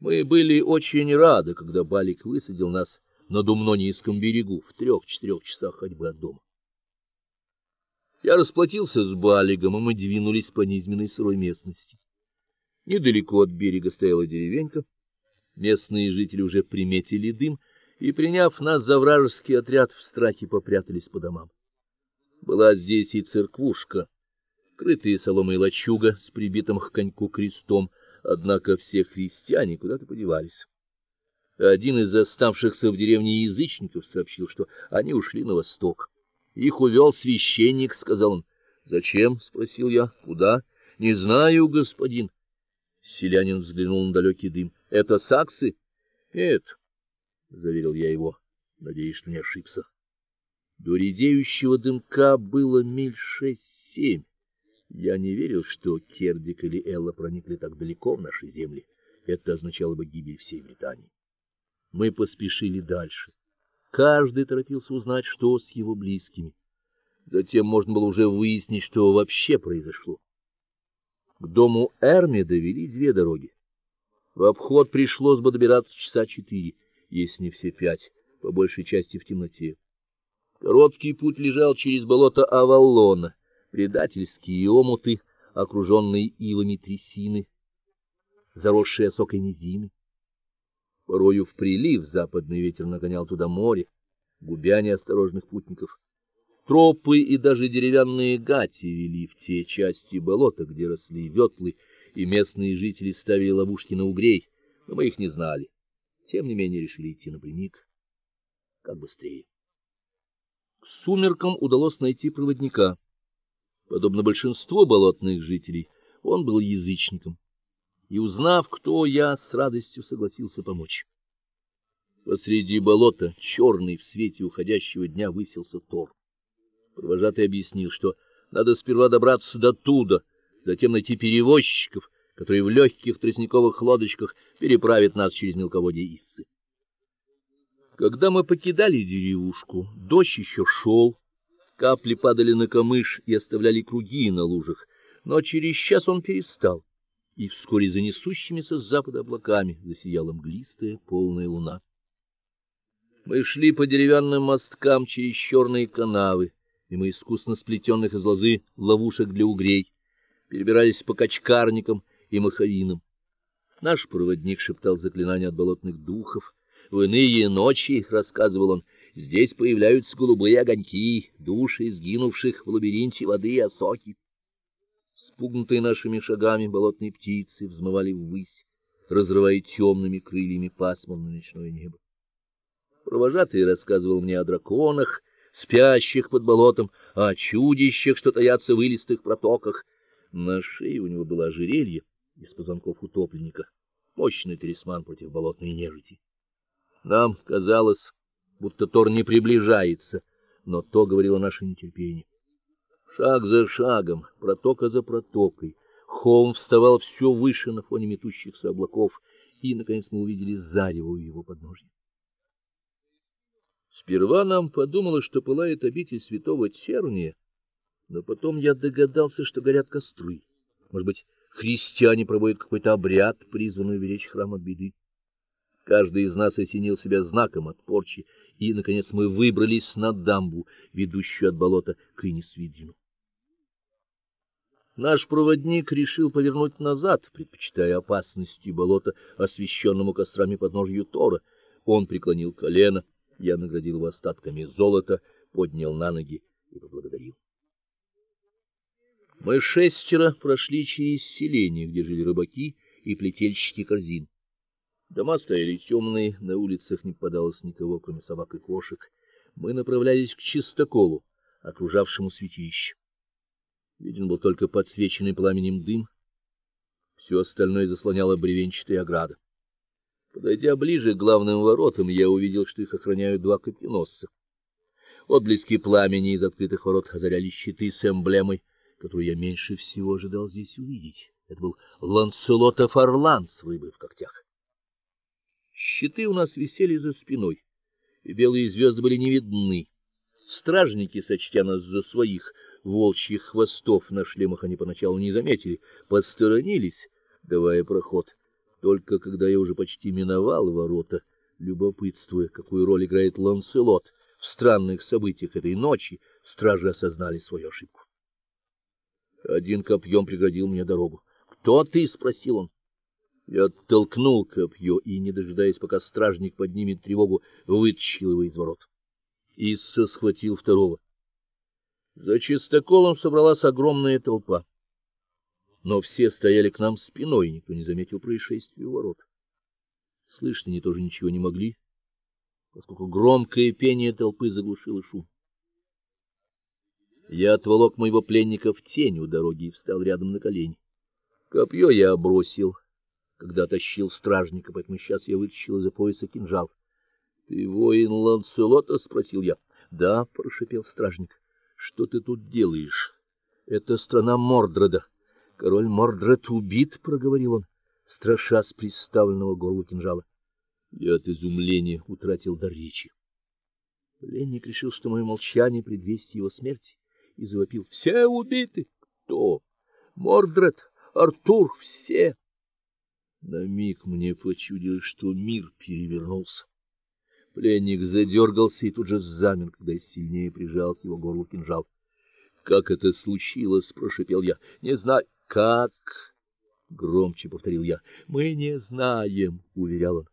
Мы были очень рады, когда Балик высадил нас на Думно-Низком берегу в трех-четырех часах ходьбы от дома. Я расплатился с Балигом, и мы двинулись по низменной сырой местности. Недалеко от берега стояла деревенька. Местные жители уже приметили дым и, приняв нас за вражеский отряд, в страхе попрятались по домам. Была здесь и церквушка, крытая соломой лачуга с прибитым к коньку крестом, однако все христиане куда-то подевались. Один из оставшихся в деревне язычников сообщил, что они ушли на восток. Их увел священник, сказал он. Зачем? спросил я. Куда? Не знаю, господин. Селянин взглянул на далекий дым. Это саксы? Нет, заверил я его, надеясь, что не ошибся. До редеющего дымка было миль шесть-семь. Я не верил, что Кердик или Элла проникли так далеко в наши земли. Это означало бы гибель всей Британии. Мы поспешили дальше. Каждый торопился узнать, что с его близкими. Затем можно было уже выяснить, что вообще произошло. К дому Эрмида вели две дороги. В обход пришлось бы добираться часа четыре, если не все пять, по большей части в темноте. Короткий путь лежал через болото Авалона, предательские омуты, окруженные ивами трясины, заросшие осокой низины. Порою в прилив западный ветер нагонял туда море, губя неосторожных путников. Тропы и даже деревянные гати вели в те части болота, где росли ветлы, и местные жители ставили ловушки на угрей, но мы их не знали. Тем не менее решили идти напрямик, как быстрее. К сумеркам удалось найти проводника. Подобно большинству болотных жителей, он был язычником и, узнав, кто я, с радостью согласился помочь. Посреди болота, черный в свете уходящего дня, высился Тор. Провожатый объяснил, что надо сперва добраться до туда, затем найти перевозчиков, которые в легких тростниковых лодочках переправят нас через мелководье Иссы. Когда мы покидали деревушку, дождь еще шел, капли падали на камыш и оставляли круги на лужах, но через час он перестал и вскоре за несущимися с запада облаками засияла мглистая полная луна. Мы шли по деревянным мосткам через черные канавы, мимо искусно сплетенных из лозы ловушек для угрей, перебирались по качкарникам и маховинам. Наш проводник шептал заклинания от болотных духов. В иные ночи, рассказывал он, здесь появляются голубые огоньки, души сгинувших в лабиринте воды и осоки. Спугнутые нашими шагами болотные птицы взмывали ввысь, разрывая темными крыльями пасмурное ночное небо. Провожатый рассказывал мне о драконах, спящих под болотом, о чудищах, что таятся в илистых протоках. На шее у него было ожерелье из позвонков утопленника, мощный талисман против болотной нежити. Нам казалось, будто Тор не приближается, но то говорило наше нетерпение. Шаг за шагом, протока за протокой, холм вставал все выше на фоне метущихся облаков, и наконец мы увидели зарево у его подножия. Сперва нам подумалось, что пылает обитель святого Черния, но потом я догадался, что горят костры. Может быть, христиане проводят какой-то обряд, призванный уберечь храм от беды. Каждый из нас осенил себя знаком от порчи, и наконец мы выбрались на дамбу, ведущую от болота к Инисвидину. Наш проводник решил повернуть назад, предпочитая опасности болота, освещенному кострами подножью Тора. Он преклонил колено, я наградил его остатками золота, поднял на ноги и поблагодарил. Мы шестеро прошли через селение, где жили рыбаки и плетельщики корзин. Дома стояли темные, на улицах не попадалось никого, кроме собак и кошек. Мы направлялись к чистоколу, окружавшему святилище. Виден был только подсвеченный пламенем дым. Все остальное заслоняла бревенчатая ограда. Подойдя ближе к главным воротам, я увидел, что их охраняют два копьеносца. Отблески пламени из открытых ворот озаряли щиты с эмблемой, которую я меньше всего ожидал здесь увидеть. Это был Ланселотов орлан с рыбой в когтях. Щиты у нас висели за спиной, и белые звезды были не видны. Стражники, сочтя нас за своих, волчьих хвостов на шлемах они поначалу не заметили, посторонились, давая проход. Только когда я уже почти миновал ворота, любопытствуя, какую роль играет Ланселот в странных событиях этой ночи, стражи осознали свою ошибку. Один копьем преградил мне дорогу. "Кто ты?" спросил он. Я оттолкнул копье и, не дожидаясь, пока стражник поднимет тревогу, вытащил его из ворот. Исса схватил второго. За чистоколом собралась огромная толпа. Но все стояли к нам спиной, и никто не заметил происшествия у ворот. Слышать они тоже ничего не могли, поскольку громкое пение толпы заглушило шум. Я отволок моего пленника в тень у дороги и встал рядом на колени. Копье я бросил, когда тащил стражника, поэтому сейчас я вытащил из-за пояса кинжал. Ты воин Ланселота, спросил я. Да, прошипел стражник. Что ты тут делаешь? Это страна Мордреда. Король Мордред убит, проговорил он, страшась приставленного горлу кинжала. Я от изумления утратил дар речи. Пленник решил, что мое молчание предвестие его смерти, и завопил: "Все убиты! Кто? Мордред, Артур, все!" На миг мне почудилось, что мир перевернулся. Пленник задергался и тут же замер, когда сильнее прижал к его горлу кинжал. Как это случилось, прошипел я. Не знаю, как, громче повторил я. Мы не знаем, уверял он.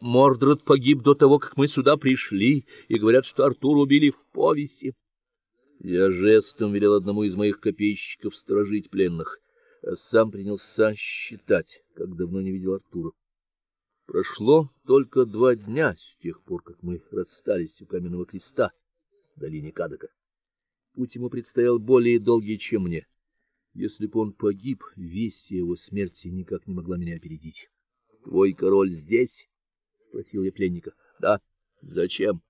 Мордред погиб до того, как мы сюда пришли, и говорят, что Артура убили в повесе. Я жестом велел одному из моих копейщиков сторожить пленных, а сам принялся считать, как давно не видел Артура. Прошло только два дня с тех пор, как мы расстались у каменного креста в долине Кадака. Путь ему предстоял более долгий, чем мне. Если бы он погиб, весть его смерти никак не могла меня опередить. Твой король здесь? спросил я пленника. Да. Зачем?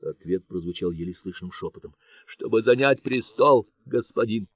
Ответ прозвучал еле слышным шепотом. Чтобы занять престол, господин.